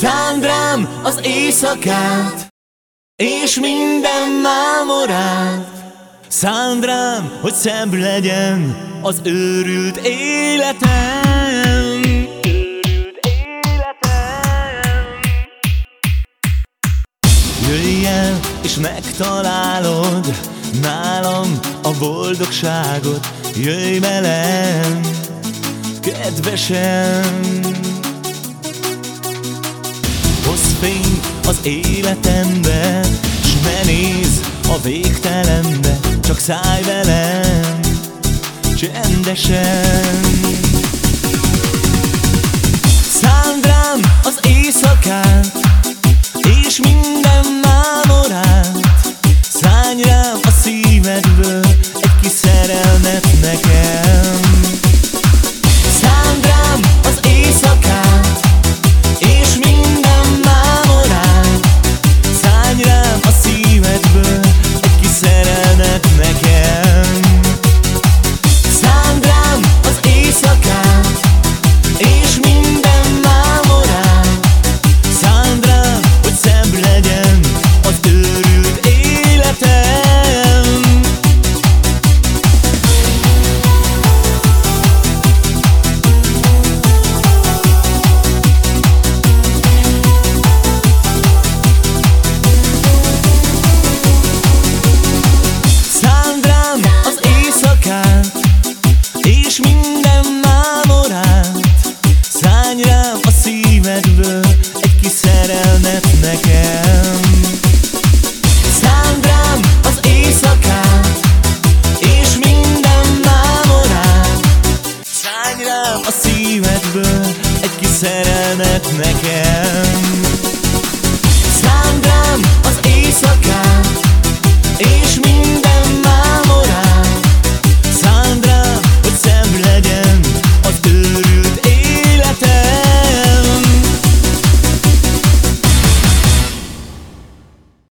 Szánd rám az éjszakát, és minden mámorát. Szánd rám, hogy szebb legyen az őrült életem. Jöjj el, és megtalálod nálam a boldogságot. Jöjj velem, kedvesem. Fény az életembe, s ne nézz a végtelenbe, csak szállj velem, csendesen. Szívedből egy kis szerelmet nekem. Szánd rám az éjszakát és minden mámorát Szállj rám a szívedből egy kis szerelmet nekem